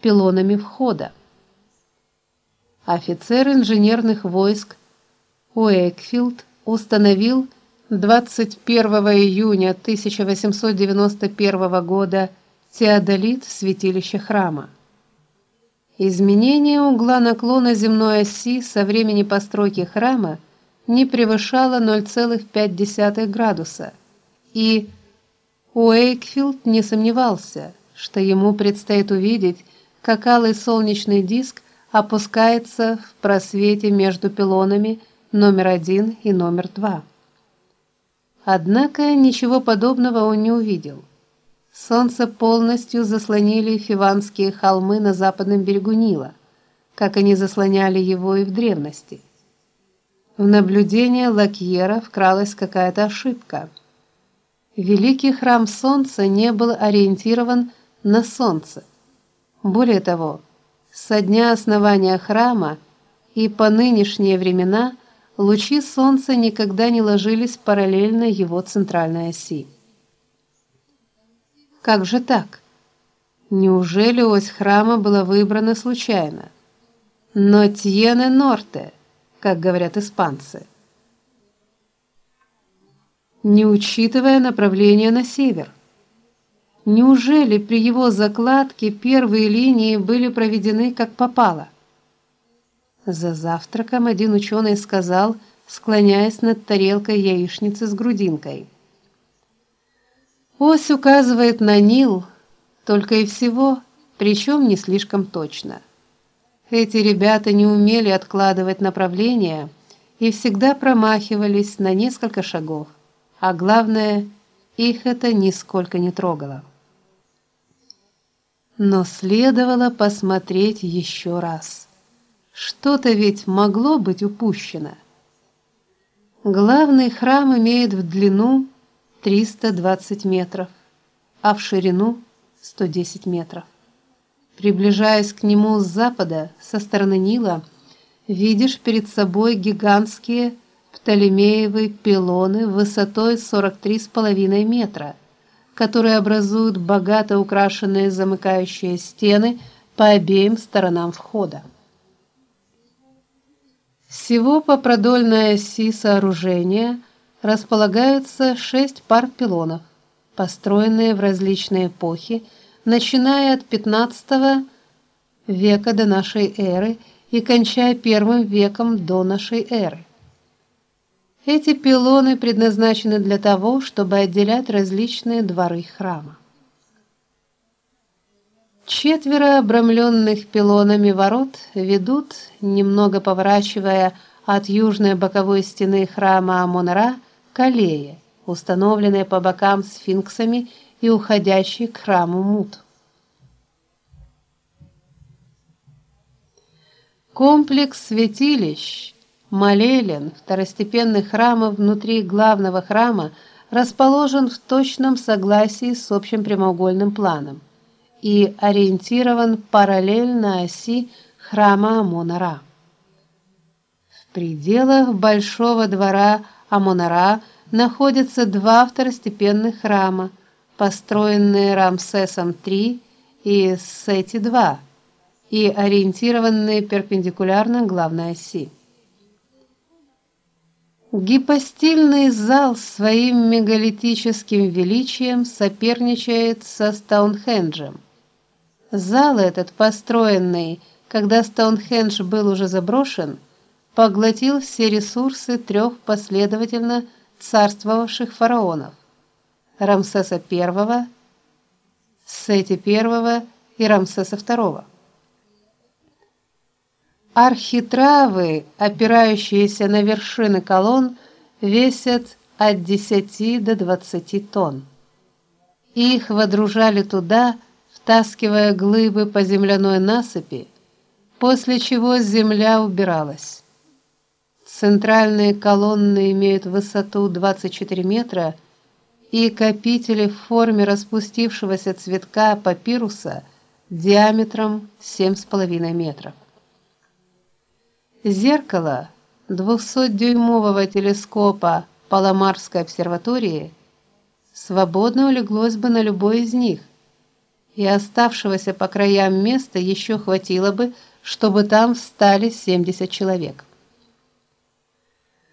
пилонами входа. Офицер инженерных войск Уэйкфилд установил 21 июня 1891 года теодолит в святилище храма. Изменение угла наклона земной оси со времени постройки храма не превышало 0,5 градуса, и Уэйкфилд не сомневался, что ему предстоит увидеть, как алый солнечный диск опускается в просвете между пилонами номер один и номер два. Однако ничего подобного он не увидел. Солнце полностью заслонили Фиванские холмы на западном берегу Нила, как они заслоняли его и в древности. В наблюдение Лакьера вкралась какая-то ошибка. Великий храм Солнца не был ориентирован на солнце. Более того, со дня основания храма и по нынешние времена лучи солнца никогда не ложились параллельно его центральной оси. Как же так? Неужели ось храма была выбрана случайно? Но тьене норте, как говорят испанцы. Не учитывая направление на север. Неужели при его закладке первые линии были проведены как попало? За завтраком один ученый сказал, склоняясь над тарелкой яичницы с грудинкой: Ось указывает на Нил, только и всего, причем не слишком точно. Эти ребята не умели откладывать направление и всегда промахивались на несколько шагов, а главное, их это нисколько не трогало. Но следовало посмотреть еще раз. Что-то ведь могло быть упущено. Главный храм имеет в длину 320 метров, а в ширину 110 метров. Приближаясь к нему с запада, со стороны Нила, видишь перед собой гигантские Птолемеевы пилоны высотой 43,5 метра, которые образуют богато украшенные замыкающие стены по обеим сторонам входа. Всего по продольной оси сооружения располагаются шесть пар пилонов, построенные в различные эпохи, начиная от XV века до нашей эры и кончая первым веком до нашей эры. Эти пилоны предназначены для того, чтобы отделять различные дворы храма. Четверо обрамленных пилонами ворот ведут, немного поворачивая от южной боковой стены храма Амон-Ра, к аллее, установленной по бокам сфинксами и уходящей к храму Мут. Комплекс святилищ, молелен, второстепенных храмов внутри главного храма расположен в точном согласии с общим прямоугольным планом и ориентирован параллельно оси храма Амон-Ра. В пределах большого двора Амон-Ра находятся два второстепенных храма, построенные Рамсесом III и Сети-II и ориентированные перпендикулярно главной оси. Гипостильный зал своим мегалитическим величием соперничает со Стоунхенджем. Зал этот, построенный, когда Стоунхендж был уже заброшен, поглотил все ресурсы трех последовательно царствовавших фараонов: Рамсеса I, Сети I и Рамсеса II. Архитравы, опирающиеся на вершины колонн, весят от 10 до 20 тонн. Их водружали туда, втаскивая глыбы по земляной насыпи, после чего земля убиралась. Центральные колонны имеют высоту 24 метра, и копители в форме распустившегося цветка папируса диаметром 7,5 метров. Зеркало 200-дюймового телескопа Паломарской обсерватории свободно улеглось бы на любой из них, и оставшегося по краям места еще хватило бы, чтобы там встали 70 человек.